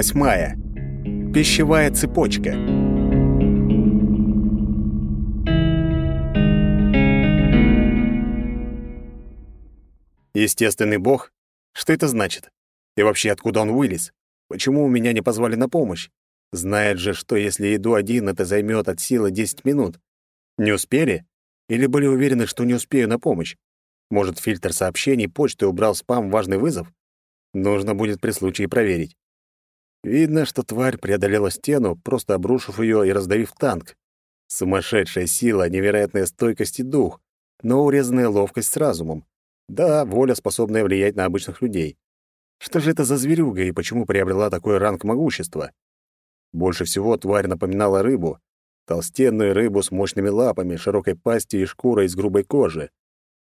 восьмая. Пищевая цепочка. Естественный бог? Что это значит? И вообще, откуда он вылез? Почему меня не позвали на помощь? Знает же, что если иду один, это займет от силы 10 минут. Не успели? Или были уверены, что не успею на помощь? Может, фильтр сообщений почты убрал спам важный вызов? Нужно будет при случае проверить. Видно, что тварь преодолела стену, просто обрушив ее и раздавив танк. Сумасшедшая сила, невероятная стойкость и дух, но урезанная ловкость с разумом. Да, воля, способная влиять на обычных людей. Что же это за зверюга и почему приобрела такой ранг могущества? Больше всего тварь напоминала рыбу. Толстенную рыбу с мощными лапами, широкой пастью и шкурой из грубой кожи.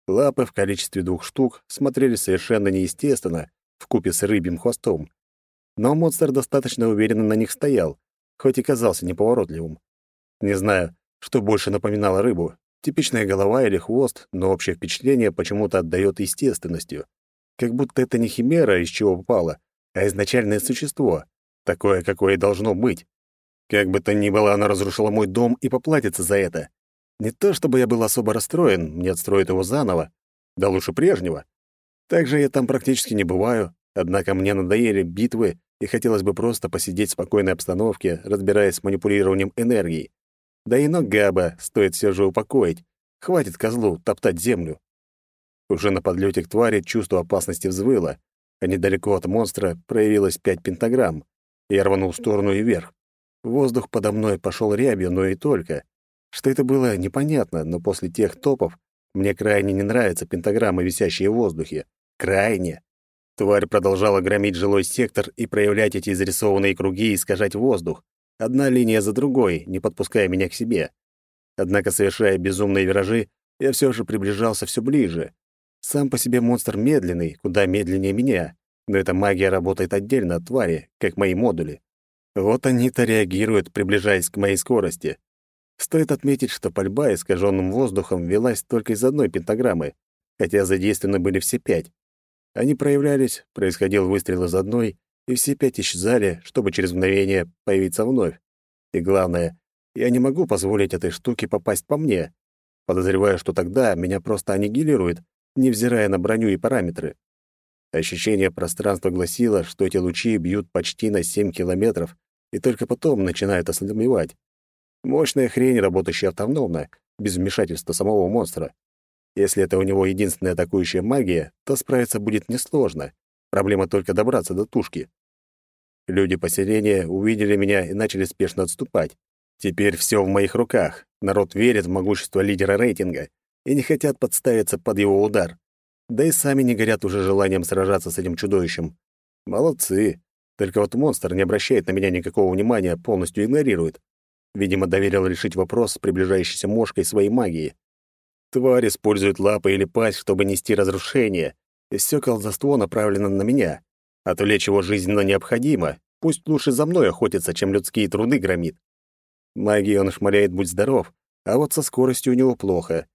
Лапы в количестве двух штук смотрелись совершенно неестественно, вкупе с рыбьим хвостом. Но монстр достаточно уверенно на них стоял, хоть и казался неповоротливым. Не знаю, что больше напоминало рыбу, типичная голова или хвост, но общее впечатление почему-то отдает естественностью. Как будто это не химера, из чего попало, а изначальное существо, такое, какое и должно быть. Как бы то ни было, оно разрушило мой дом и поплатится за это. Не то чтобы я был особо расстроен, мне отстроят его заново, да лучше прежнего. Также я там практически не бываю, однако мне надоели битвы, и хотелось бы просто посидеть в спокойной обстановке, разбираясь с манипулированием энергией. Да и Ногаба стоит все же упокоить. Хватит козлу топтать землю. Уже на подлете к твари чувство опасности взвыло, а недалеко от монстра проявилось пять пентаграмм. Я рванул в сторону и вверх. Воздух подо мной пошел рябью, но и только. Что это было, непонятно, но после тех топов мне крайне не нравятся пентаграммы, висящие в воздухе. Крайне. Тварь продолжала громить жилой сектор и проявлять эти зарисованные круги и искажать воздух. Одна линия за другой, не подпуская меня к себе. Однако, совершая безумные виражи, я все же приближался все ближе. Сам по себе монстр медленный, куда медленнее меня, но эта магия работает отдельно от твари, как мои модули. Вот они-то реагируют, приближаясь к моей скорости. Стоит отметить, что пальба искаженным воздухом велась только из одной пентаграммы, хотя задействованы были все пять. Они проявлялись, происходил выстрел из одной, и все пять исчезали, чтобы через мгновение появиться вновь. И главное, я не могу позволить этой штуке попасть по мне. Подозреваю, что тогда меня просто аннигилирует, невзирая на броню и параметры. Ощущение пространства гласило, что эти лучи бьют почти на 7 километров и только потом начинают ослабевать. Мощная хрень, работающая автономно, без вмешательства самого монстра. Если это у него единственная атакующая магия, то справиться будет несложно. Проблема только добраться до тушки. Люди поселения увидели меня и начали спешно отступать. Теперь все в моих руках. Народ верит в могущество лидера рейтинга и не хотят подставиться под его удар. Да и сами не горят уже желанием сражаться с этим чудовищем. Молодцы. Только вот монстр не обращает на меня никакого внимания, полностью игнорирует. Видимо, доверил решить вопрос с приближающейся мошкой своей магии. Тварь использует лапы или пасть, чтобы нести разрушение, и все колдовство направлено на меня. Отвлечь его жизненно необходимо. Пусть лучше за мной охотится, чем людские труды громит. Магии он шмаляет, будь здоров, а вот со скоростью у него плохо.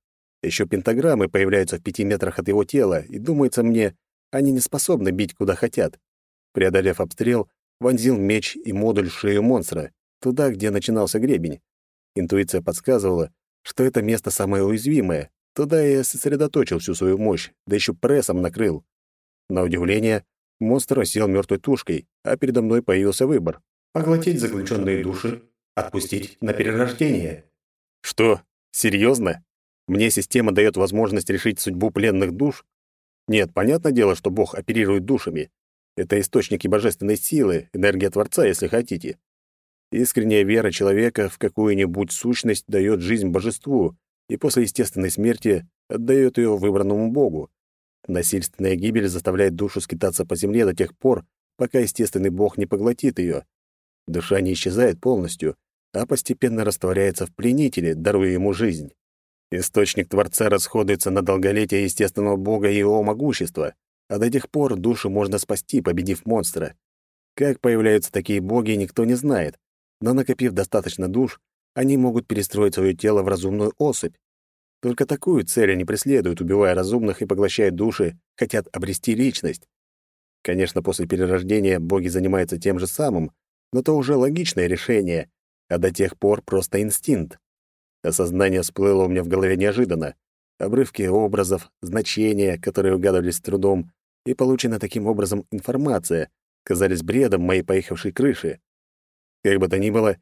Еще пентаграммы появляются в пяти метрах от его тела, и, думается мне, они не способны бить куда хотят. Преодолев обстрел, вонзил меч и модуль в шею монстра, туда, где начинался гребень. Интуиция подсказывала, что это место самое уязвимое. Туда я сосредоточил всю свою мощь, да еще прессом накрыл. На удивление, монстр осел мертвой тушкой, а передо мной появился выбор. Поглотить заключенные души, отпустить на перерождение. Что? Серьезно? Мне система дает возможность решить судьбу пленных душ? Нет, понятное дело, что Бог оперирует душами. Это источники божественной силы, энергия Творца, если хотите. Искренняя вера человека в какую-нибудь сущность дает жизнь божеству и после естественной смерти отдает ее выбранному богу. Насильственная гибель заставляет душу скитаться по земле до тех пор, пока естественный бог не поглотит ее. Душа не исчезает полностью, а постепенно растворяется в пленителе, даруя ему жизнь. Источник Творца расходуется на долголетие естественного бога и его могущества, а до тех пор душу можно спасти, победив монстра. Как появляются такие боги, никто не знает, но накопив достаточно душ, они могут перестроить свое тело в разумную особь. Только такую цель они преследуют, убивая разумных и поглощая души, хотят обрести личность. Конечно, после перерождения боги занимаются тем же самым, но то уже логичное решение, а до тех пор просто инстинкт. Осознание всплыло у меня в голове неожиданно. Обрывки образов, значения, которые угадывались с трудом, и получена таким образом информация, казались бредом моей поехавшей крыши. Как бы то ни было,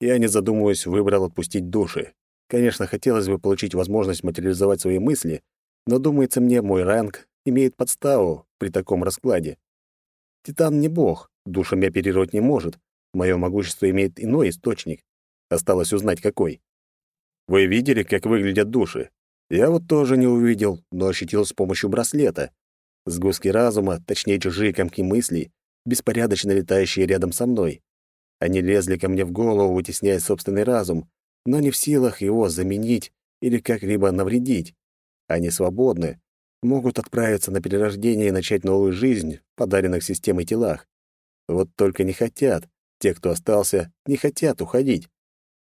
я, не задумываясь, выбрал отпустить души. Конечно, хотелось бы получить возможность материализовать свои мысли, но, думается мне, мой ранг имеет подставу при таком раскладе. Титан не бог, душами оперировать не может. Мое могущество имеет иной источник. Осталось узнать, какой. Вы видели, как выглядят души? Я вот тоже не увидел, но ощутил с помощью браслета. Сгустки разума, точнее чужие комки мыслей, беспорядочно летающие рядом со мной. Они лезли ко мне в голову, вытесняя собственный разум, но не в силах его заменить или как-либо навредить. Они свободны, могут отправиться на перерождение и начать новую жизнь в подаренных системой телах. Вот только не хотят. Те, кто остался, не хотят уходить.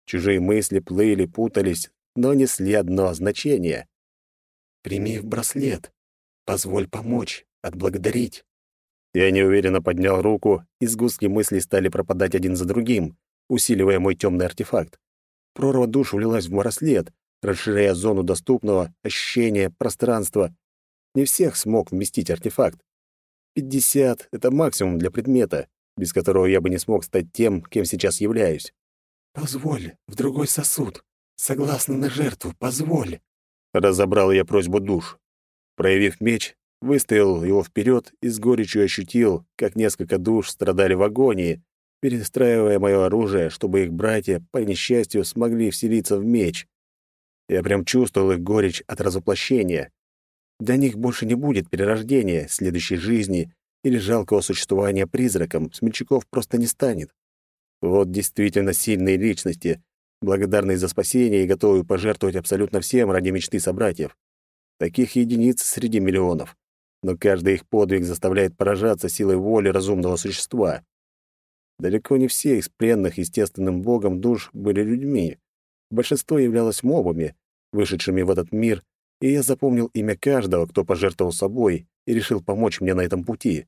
Чужие мысли плыли, путались, но несли одно значение. «Прими в браслет. Позволь помочь, отблагодарить». Я неуверенно поднял руку, и сгустки мыслей стали пропадать один за другим, усиливая мой темный артефакт. Прорва душ влилась в браслет, расширяя зону доступного, ощущения, пространства. Не всех смог вместить артефакт. Пятьдесят — это максимум для предмета, без которого я бы не смог стать тем, кем сейчас являюсь. «Позволь, в другой сосуд. Согласно на жертву, позволь!» Разобрал я просьбу душ. Проявив меч, выставил его вперед и с горечью ощутил, как несколько душ страдали в агонии, перестраивая мое оружие, чтобы их братья, по несчастью, смогли вселиться в меч. Я прям чувствовал их горечь от разоплощения. Для них больше не будет перерождения, следующей жизни или жалкого существования призраком, смельчаков просто не станет. Вот действительно сильные личности, благодарные за спасение и готовые пожертвовать абсолютно всем ради мечты собратьев. Таких единиц среди миллионов но каждый их подвиг заставляет поражаться силой воли разумного существа. Далеко не все из пленных естественным богом душ были людьми. Большинство являлось мобами, вышедшими в этот мир, и я запомнил имя каждого, кто пожертвовал собой и решил помочь мне на этом пути.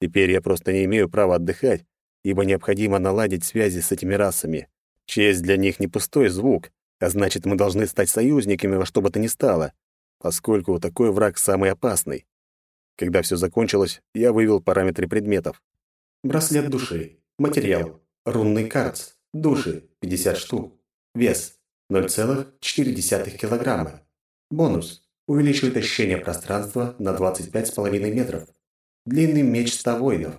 Теперь я просто не имею права отдыхать, ибо необходимо наладить связи с этими расами. Честь для них не пустой звук, а значит, мы должны стать союзниками во что бы то ни стало, поскольку такой враг самый опасный. Когда все закончилось, я вывел параметры предметов. Браслет души. Материал. Рунный карц. Души. 50 штук. Вес. 0,4 килограмма. Бонус. Увеличивает ощущение пространства на 25,5 метров. Длинный меч 100 воинов.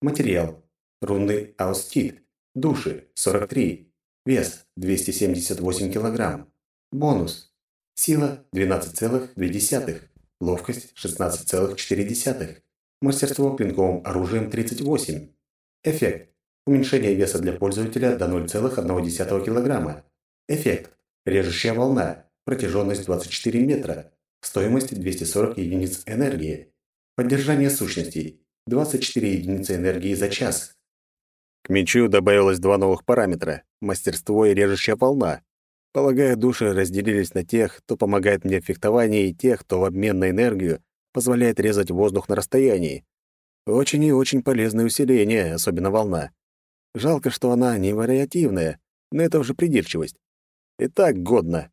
Материал. Рунный аустит. Души. 43. Вес. 278 килограмм. Бонус. Сила 12,2. Ловкость 16,4. Мастерство клинковым оружием 38. Эффект. Уменьшение веса для пользователя до 0,1 кг. Эффект. Режущая волна. Протяженность 24 метра. Стоимость 240 единиц энергии. Поддержание сущностей. 24 единицы энергии за час. К мечу добавилось два новых параметра – мастерство и режущая волна. Полагаю, души разделились на тех, кто помогает мне в фехтовании, и тех, кто в обмен на энергию позволяет резать воздух на расстоянии. Очень и очень полезное усиление, особенно волна. Жалко, что она не вариативная, но это уже придирчивость. И так годно.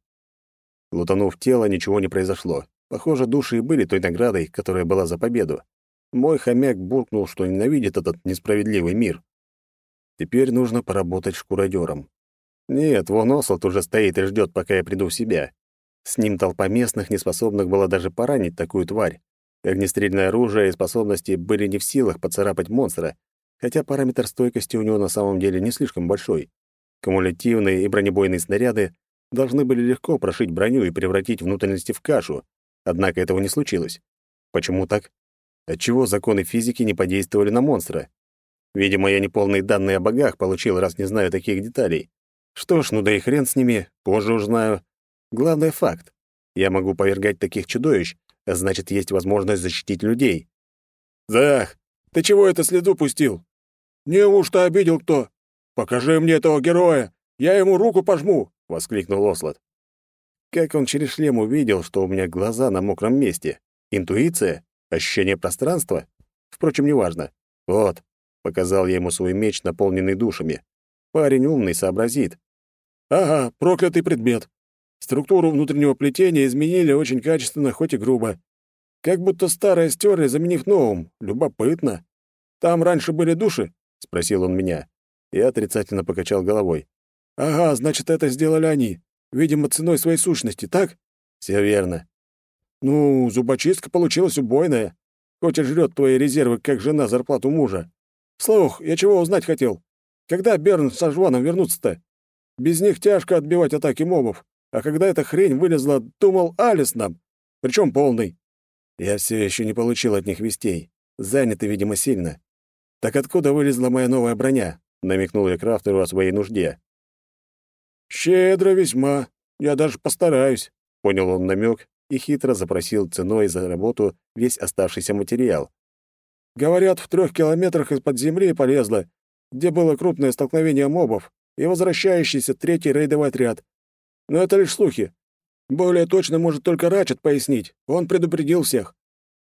Лутанув тело, ничего не произошло. Похоже, души и были той наградой, которая была за победу. Мой хомяк буркнул, что ненавидит этот несправедливый мир. Теперь нужно поработать шкуродером. Нет, вон Ослот уже стоит и ждет, пока я приду в себя. С ним толпа местных, неспособных было даже поранить такую тварь. Огнестрельное оружие и способности были не в силах поцарапать монстра, хотя параметр стойкости у него на самом деле не слишком большой. Кумулятивные и бронебойные снаряды должны были легко прошить броню и превратить внутренности в кашу, однако этого не случилось. Почему так? Отчего законы физики не подействовали на монстра? Видимо, я неполные данные о богах получил, раз не знаю таких деталей. Что ж, ну да и хрен с ними, позже узнаю. Главный факт. Я могу повергать таких чудовищ, а значит, есть возможность защитить людей. «Зах, ты чего это следу пустил? Неужто обидел кто? Покажи мне этого героя, я ему руку пожму!» — воскликнул Ослот. Как он через шлем увидел, что у меня глаза на мокром месте? Интуиция? Ощущение пространства? Впрочем, неважно. Вот, показал я ему свой меч, наполненный душами. Парень умный, сообразит. Ага, проклятый предмет. Структуру внутреннего плетения изменили очень качественно, хоть и грубо. Как будто старое стерли, заменив новым. Любопытно. Там раньше были души? спросил он меня. Я отрицательно покачал головой. Ага, значит, это сделали они. Видимо, ценой своей сущности, так? Все верно. Ну, зубочистка получилась убойная. Хоть и жрет твои резервы, как жена зарплату мужа. Слух, я чего узнать хотел? Когда Берн со Жваном вернутся-то? Без них тяжко отбивать атаки мобов. А когда эта хрень вылезла, думал, Алис нам. Причем полный. Я все еще не получил от них вестей. Заняты, видимо, сильно. Так откуда вылезла моя новая броня? Намекнул я Крафтеру о своей нужде. «Щедро весьма. Я даже постараюсь», — понял он намек и хитро запросил ценой за работу весь оставшийся материал. «Говорят, в трех километрах из-под земли полезла, где было крупное столкновение мобов и возвращающийся третий рейдовый отряд. Но это лишь слухи. Более точно может только Рачет пояснить. Он предупредил всех».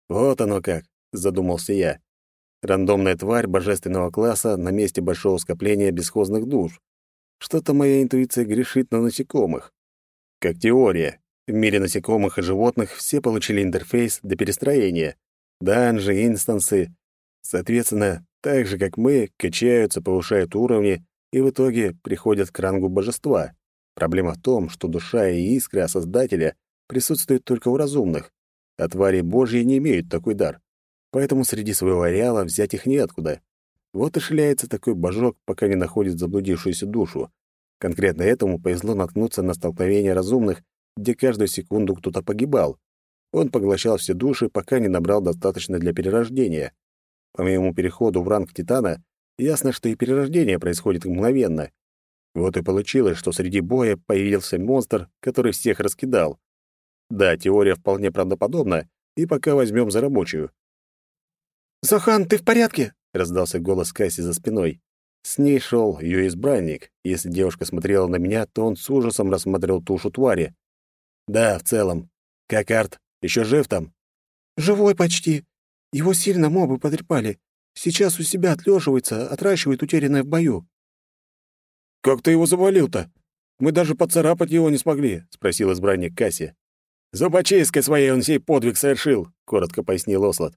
«Вот оно как», — задумался я. Рандомная тварь божественного класса на месте большого скопления бесхозных душ. Что-то моя интуиция грешит на насекомых. Как теория, в мире насекомых и животных все получили интерфейс до перестроения. Данжи, инстансы. Соответственно, так же, как мы, качаются, повышают уровни и в итоге приходят к рангу божества. Проблема в том, что душа и искра Создателя присутствуют только у разумных, а твари Божьи не имеют такой дар. Поэтому среди своего ареала взять их неоткуда. Вот и шляется такой божок, пока не находит заблудившуюся душу. Конкретно этому повезло наткнуться на столкновение разумных, где каждую секунду кто-то погибал. Он поглощал все души, пока не набрал достаточно для перерождения. По моему переходу в ранг Титана, ясно, что и перерождение происходит мгновенно. Вот и получилось, что среди боя появился монстр, который всех раскидал. Да, теория вполне правдоподобна, и пока возьмем за рабочую. «Зохан, ты в порядке?» раздался голос Касси за спиной. С ней шел ее избранник. Если девушка смотрела на меня, то он с ужасом рассмотрел тушу твари. Да, в целом. Как Арт? Еще жив там? Живой почти. Его сильно мобы потрепали. Сейчас у себя отлеживается, отращивает утерянное в бою. Как ты его завалил-то? Мы даже поцарапать его не смогли, спросил избранник Касси. Зубочисткой своей он сей подвиг совершил, коротко пояснил Ослот.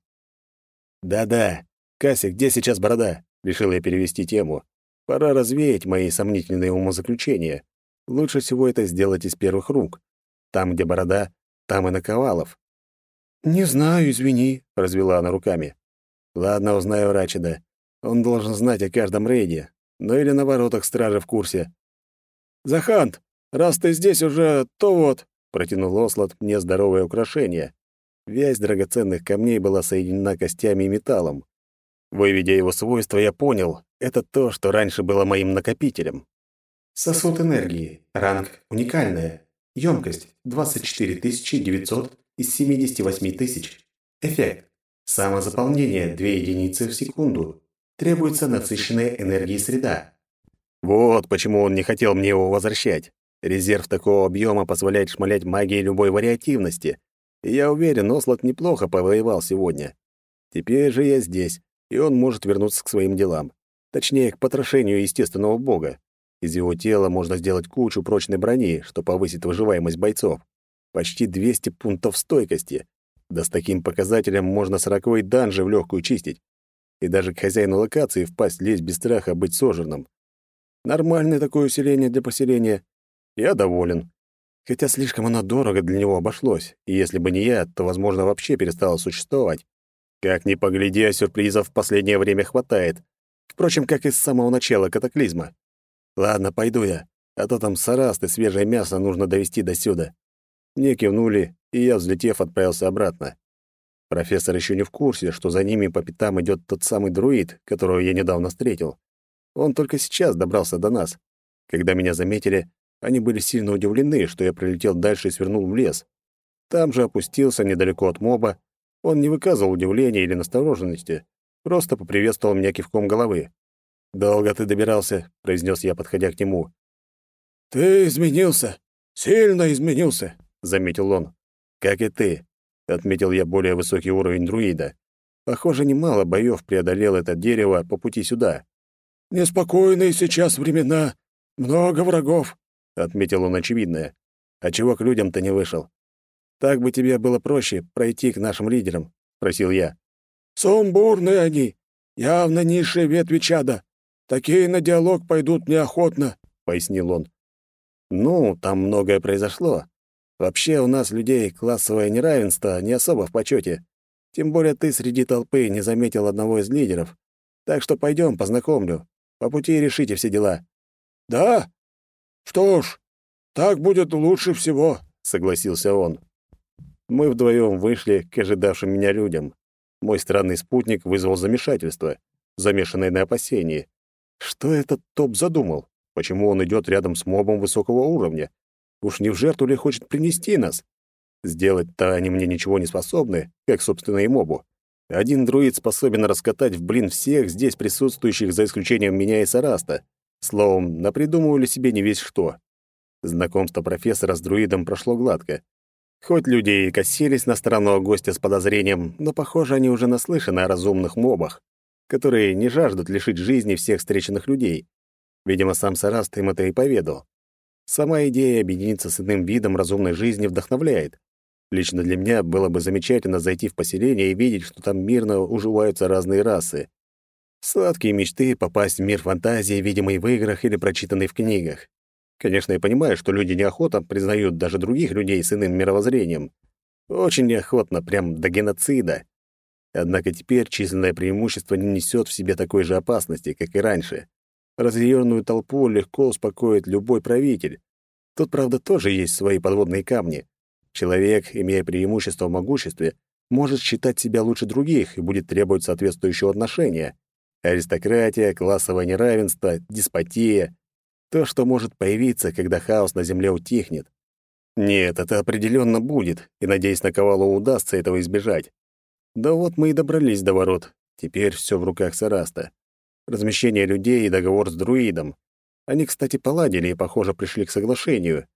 Да-да, «Кася, где сейчас борода?» — решил я перевести тему. «Пора развеять мои сомнительные умозаключения. Лучше всего это сделать из первых рук. Там, где борода, там и наковалов». «Не знаю, извини», — развела она руками. «Ладно, узнаю Рачида. Он должен знать о каждом рейде. Ну или на воротах стражи в курсе». «Захант, раз ты здесь уже, то вот», — протянул Ослот мне здоровое украшение. Вязь драгоценных камней была соединена костями и металлом. Выведя его свойства, я понял, это то, что раньше было моим накопителем. Сосуд энергии. Ранг уникальная. Емкость 24 900 из 78 тысяч. Эффект. Самозаполнение 2 единицы в секунду. Требуется насыщенная энергией среда. Вот почему он не хотел мне его возвращать. Резерв такого объема позволяет шмалять магией любой вариативности. И я уверен, Ослот неплохо повоевал сегодня. Теперь же я здесь, и он может вернуться к своим делам. Точнее, к потрошению естественного бога. Из его тела можно сделать кучу прочной брони, что повысит выживаемость бойцов. Почти 200 пунктов стойкости. Да с таким показателем можно сороковой данжи в легкую чистить. И даже к хозяину локации впасть лезть без страха быть сожранным. Нормальное такое усиление для поселения. Я доволен. Хотя слишком оно дорого для него обошлось, и если бы не я, то, возможно, вообще перестало существовать. Как ни погляди, а сюрпризов в последнее время хватает. Впрочем, как и с самого начала катаклизма. Ладно, пойду я, а то там сараст и свежее мясо нужно довести до сюда. Мне кивнули, и я, взлетев, отправился обратно. Профессор еще не в курсе, что за ними по пятам идет тот самый друид, которого я недавно встретил. Он только сейчас добрался до нас. Когда меня заметили, они были сильно удивлены, что я прилетел дальше и свернул в лес. Там же опустился недалеко от моба он не выказывал удивления или настороженности, просто поприветствовал меня кивком головы. «Долго ты добирался», — произнес я, подходя к нему. «Ты изменился, сильно изменился», — заметил он. «Как и ты», — отметил я более высокий уровень друида. Похоже, немало боев преодолел это дерево по пути сюда. «Неспокойные сейчас времена. Много врагов», — отметил он очевидное. «А чего к людям-то не вышел? Так бы тебе было проще пройти к нашим лидерам», — спросил я. «Сумбурные они. Явно низшие ветви чада. Такие на диалог пойдут неохотно», — пояснил он. «Ну, там многое произошло. Вообще у нас людей классовое неравенство не особо в почете. Тем более ты среди толпы не заметил одного из лидеров. Так что пойдем, познакомлю. По пути решите все дела». «Да? Что ж, так будет лучше всего», — согласился он. Мы вдвоем вышли к ожидавшим меня людям. Мой странный спутник вызвал замешательство, замешанное на опасении. Что этот топ задумал? Почему он идет рядом с мобом высокого уровня? Уж не в жертву ли хочет принести нас? Сделать-то они мне ничего не способны, как, собственно, и мобу. Один друид способен раскатать в блин всех здесь присутствующих, за исключением меня и Сараста. Словом, напридумывали себе не весь что. Знакомство профессора с друидом прошло гладко. Хоть люди и косились на странного гостя с подозрением, но, похоже, они уже наслышаны о разумных мобах, которые не жаждут лишить жизни всех встреченных людей. Видимо, сам Сараст им это и поведал. Сама идея объединиться с иным видом разумной жизни вдохновляет. Лично для меня было бы замечательно зайти в поселение и видеть, что там мирно уживаются разные расы. Сладкие мечты попасть в мир фантазии, видимый в играх или прочитанный в книгах. Конечно, я понимаю, что люди неохотно признают даже других людей с иным мировоззрением. Очень неохотно, прям до геноцида. Однако теперь численное преимущество не несет в себе такой же опасности, как и раньше. Разъяренную толпу легко успокоит любой правитель. Тут, правда, тоже есть свои подводные камни. Человек, имея преимущество в могуществе, может считать себя лучше других и будет требовать соответствующего отношения. Аристократия, классовое неравенство, деспотия — то, что может появиться, когда хаос на Земле утихнет. Нет, это определенно будет, и, надеюсь, на Ковалу удастся этого избежать. Да вот мы и добрались до ворот. Теперь все в руках Сараста. Размещение людей и договор с друидом. Они, кстати, поладили и, похоже, пришли к соглашению.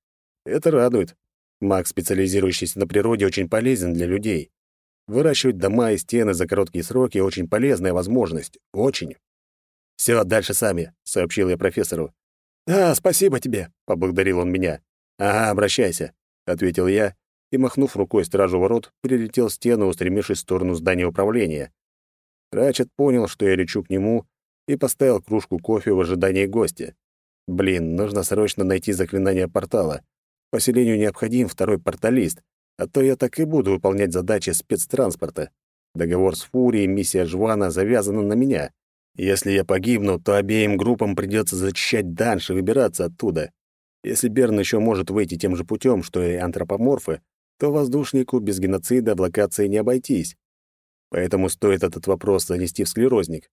Это радует. Маг, специализирующийся на природе, очень полезен для людей. Выращивать дома и стены за короткие сроки — очень полезная возможность. Очень. «Все, дальше сами», — сообщил я профессору. «Да, спасибо тебе», — поблагодарил он меня. «Ага, обращайся», — ответил я и, махнув рукой стражу ворот, перелетел стену, устремившись в сторону здания управления. Рачет понял, что я лечу к нему, и поставил кружку кофе в ожидании гостя. Блин, нужно срочно найти заклинание портала. Поселению необходим второй порталист, а то я так и буду выполнять задачи спецтранспорта. Договор с Фурией, миссия Жвана завязана на меня. Если я погибну, то обеим группам придется зачищать дальше, выбираться оттуда. Если Берн еще может выйти тем же путем, что и антропоморфы, то воздушнику без геноцида в локации не обойтись. Поэтому стоит этот вопрос занести в склерозник.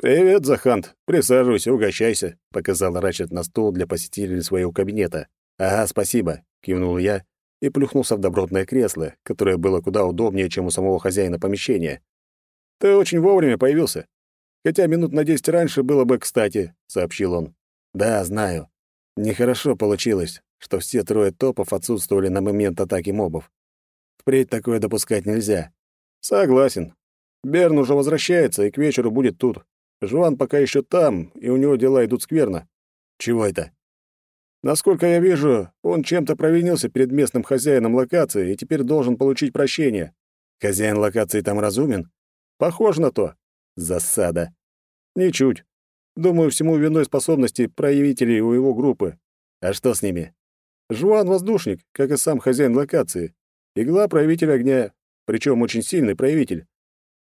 «Привет, Захант. Присаживайся, угощайся», — показал Рачет на стол для посетителей своего кабинета. «Ага, спасибо», — кивнул я и плюхнулся в добротное кресло, которое было куда удобнее, чем у самого хозяина помещения. «Ты очень вовремя появился. Хотя минут на десять раньше было бы кстати», — сообщил он. «Да, знаю. Нехорошо получилось, что все трое топов отсутствовали на момент атаки мобов. Впредь такое допускать нельзя». «Согласен. Берн уже возвращается и к вечеру будет тут. Жуан пока еще там, и у него дела идут скверно. Чего это? Насколько я вижу, он чем-то провинился перед местным хозяином локации и теперь должен получить прощение. Хозяин локации там разумен? Похоже на то. Засада. Ничуть. Думаю, всему виной способности проявителей у его группы. А что с ними? Жуан — воздушник, как и сам хозяин локации. Игла — проявитель огня, причем очень сильный проявитель.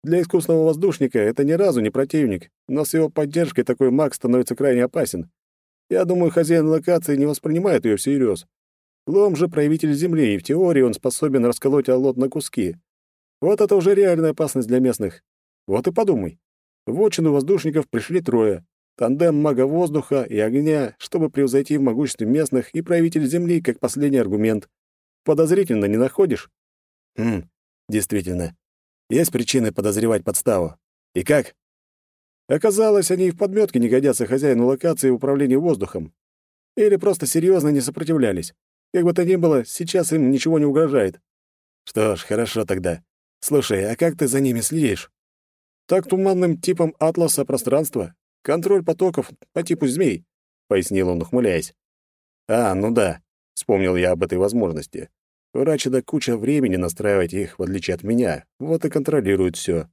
Для искусного воздушника это ни разу не противник, но с его поддержкой такой маг становится крайне опасен. Я думаю, хозяин локации не воспринимает ее всерьез. Лом же проявитель Земли, и в теории он способен расколоть Аллот на куски. Вот это уже реальная опасность для местных. Вот и подумай. В отчину воздушников пришли трое. Тандем мага воздуха и огня, чтобы превзойти в могуществе местных и правитель Земли как последний аргумент. Подозрительно не находишь? Хм, действительно. Есть причины подозревать подставу. И как? Оказалось, они и в подметке не годятся хозяину локации управления воздухом. Или просто серьезно не сопротивлялись. Как бы то ни было, сейчас им ничего не угрожает. Что ж, хорошо тогда. Слушай, а как ты за ними следишь? Так туманным типом атласа пространства. Контроль потоков по типу змей, пояснил он, ухмыляясь. А, ну да, вспомнил я об этой возможности. У Рачеда куча времени настраивать их, в отличие от меня. Вот и контролирует все.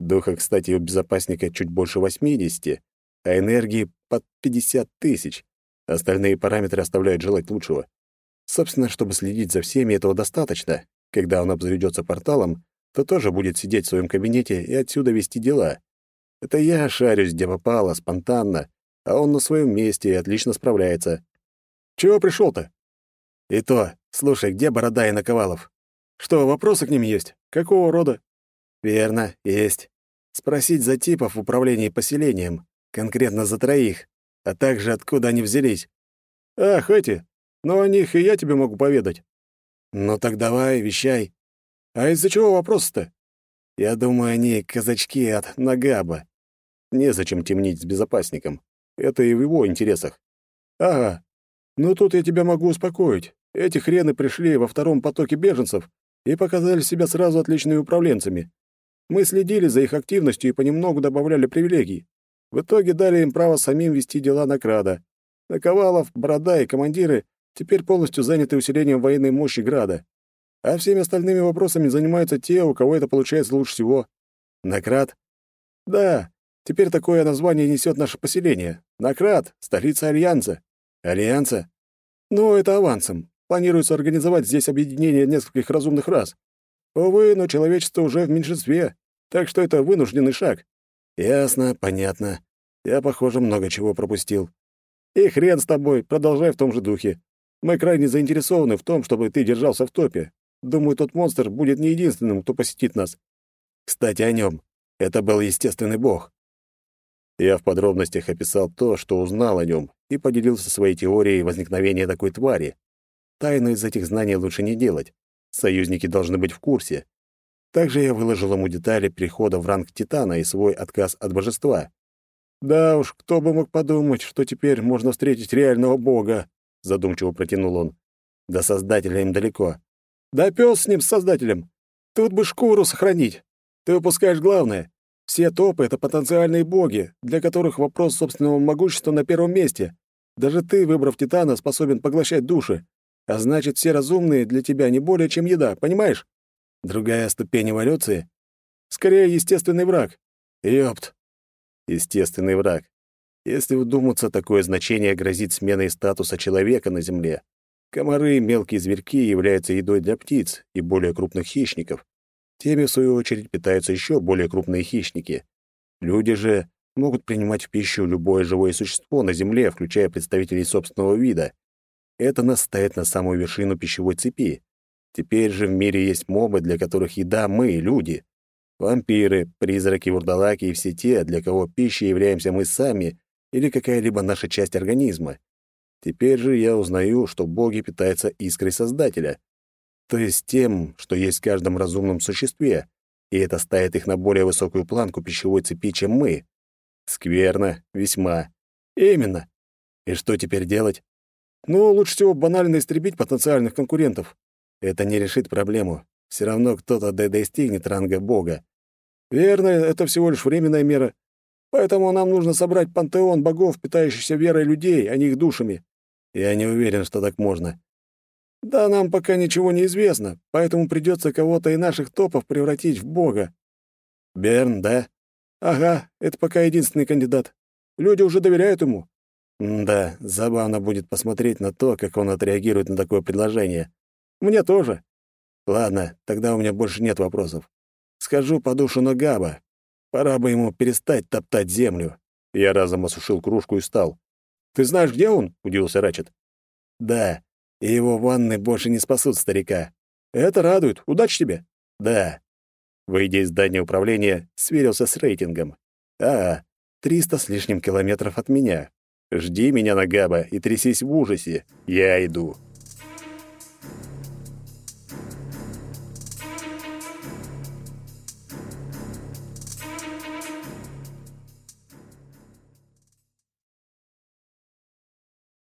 Духа, кстати, у безопасника чуть больше 80, а энергии под 50 тысяч. Остальные параметры оставляют желать лучшего. Собственно, чтобы следить за всеми, этого достаточно. Когда он обзаведется порталом, то тоже будет сидеть в своем кабинете и отсюда вести дела. Это я шарюсь, где попало, спонтанно, а он на своем месте и отлично справляется. Чего пришел то И то, слушай, где Борода и Наковалов? Что, вопросы к ним есть? Какого рода? Верно, есть. Спросить за типов в управлении поселением, конкретно за троих, а также откуда они взялись. Ах, эти. Ну, о них и я тебе могу поведать. Ну так давай, вещай. А из-за чего вопрос-то? Я думаю, они казачки от Нагаба. Незачем темнить с безопасником. Это и в его интересах. Ага. Ну тут я тебя могу успокоить. Эти хрены пришли во втором потоке беженцев и показали себя сразу отличными управленцами. Мы следили за их активностью и понемногу добавляли привилегий. В итоге дали им право самим вести дела на Крада. Наковалов, Борода и командиры теперь полностью заняты усилением военной мощи Града. А всеми остальными вопросами занимаются те, у кого это получается лучше всего. Накрат? Да, теперь такое название несет наше поселение. Накрат — столица Альянса. Альянса? Ну, это авансом. Планируется организовать здесь объединение нескольких разумных рас. Увы, но человечество уже в меньшинстве, так что это вынужденный шаг. Ясно, понятно. Я, похоже, много чего пропустил. И хрен с тобой, продолжай в том же духе. Мы крайне заинтересованы в том, чтобы ты держался в топе. Думаю, тот монстр будет не единственным, кто посетит нас. Кстати, о нем. Это был естественный бог. Я в подробностях описал то, что узнал о нем, и поделился своей теорией возникновения такой твари. Тайну из этих знаний лучше не делать. Союзники должны быть в курсе. Также я выложил ему детали перехода в ранг Титана и свой отказ от божества. «Да уж, кто бы мог подумать, что теперь можно встретить реального бога?» — задумчиво протянул он. «До Создателя им далеко». «Да пёс с ним, с Создателем! Тут бы шкуру сохранить. Ты упускаешь главное. Все топы — это потенциальные боги, для которых вопрос собственного могущества на первом месте. Даже ты, выбрав Титана, способен поглощать души. А значит, все разумные для тебя не более чем еда, понимаешь? Другая ступень эволюции? Скорее, естественный враг. Ёпт. Естественный враг. Если вдуматься, такое значение грозит сменой статуса человека на Земле. Комары, мелкие зверьки являются едой для птиц и более крупных хищников. Теми, в свою очередь, питаются еще более крупные хищники. Люди же могут принимать в пищу любое живое существо на Земле, включая представителей собственного вида. Это нас ставит на самую вершину пищевой цепи. Теперь же в мире есть мобы, для которых еда мы, люди. Вампиры, призраки, вурдалаки и все те, для кого пищей являемся мы сами или какая-либо наша часть организма. Теперь же я узнаю, что боги питаются искрой Создателя, то есть тем, что есть в каждом разумном существе, и это ставит их на более высокую планку пищевой цепи, чем мы. Скверно, весьма. Именно. И что теперь делать? Ну, лучше всего банально истребить потенциальных конкурентов. Это не решит проблему. Все равно кто-то достигнет ранга бога. Верно, это всего лишь временная мера. Поэтому нам нужно собрать пантеон богов, питающихся верой людей, а не их душами. Я не уверен, что так можно. Да, нам пока ничего не известно, поэтому придется кого-то и наших топов превратить в бога. Берн, да? Ага, это пока единственный кандидат. Люди уже доверяют ему. Да, забавно будет посмотреть на то, как он отреагирует на такое предложение. Мне тоже. Ладно, тогда у меня больше нет вопросов. Схожу по душу Габа. Пора бы ему перестать топтать землю. Я разом осушил кружку и встал. «Ты знаешь, где он?» — удивился Рачет. «Да, и его ванны больше не спасут старика. Это радует. Удачи тебе!» «Да». Выйдя из здания управления, сверился с рейтингом. «А, триста с лишним километров от меня. Жди меня на Габа и трясись в ужасе. Я иду».